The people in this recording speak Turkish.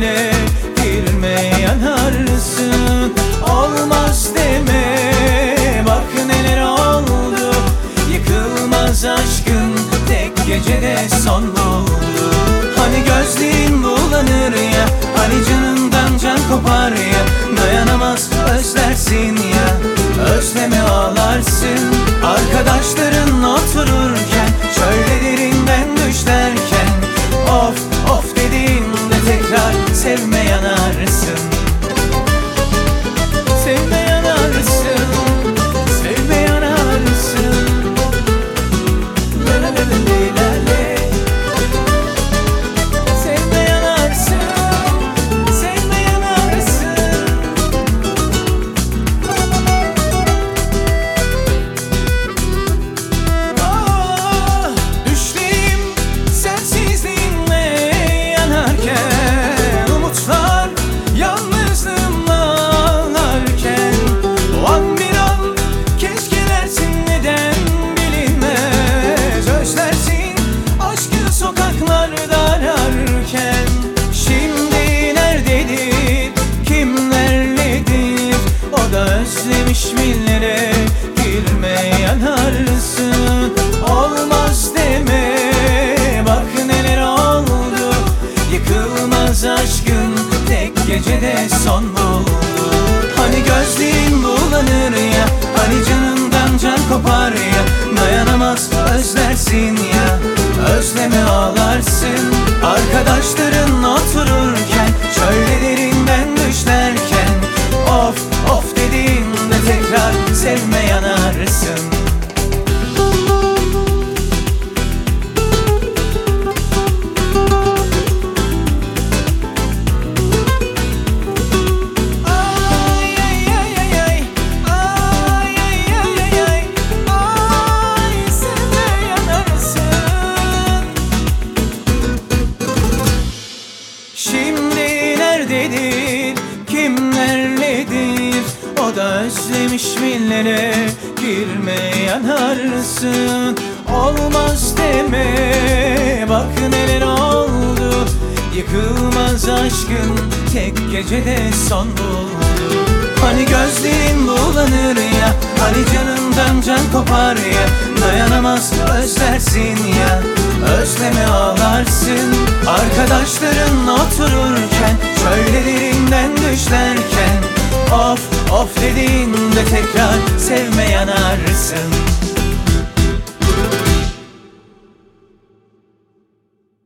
derdine girme yanarsın. Olmaz deme bak neler oldu. Yıkılmaz aşkın tek gecede son buldu. Hani gözlerin bulanır ya Hani canından can kopar ya. Dayanamaz özlersin ya Özleme ağlarsın. Arkadaşların otururken Çölde derinden düşlerken Of gecede son buldu Hani gözlerin bulanır ya Hani canından can kopar ya Dayanamaz özlersin Şimdi nerededir, kimlerledir O da özlemiş millere girme yanarsın Olmaz deme. Bak neler oldu. Yıkılmaz aşkın tek gecede son buldu. Hani gözlerin bulanır ya Hani canından can kopar ya. Dayanamaz özlersin ya Özleme ağlarsın. Arkadaşların otururken Çöllerinden düşlerken Of of dediğinde tekrar sevme yanarsın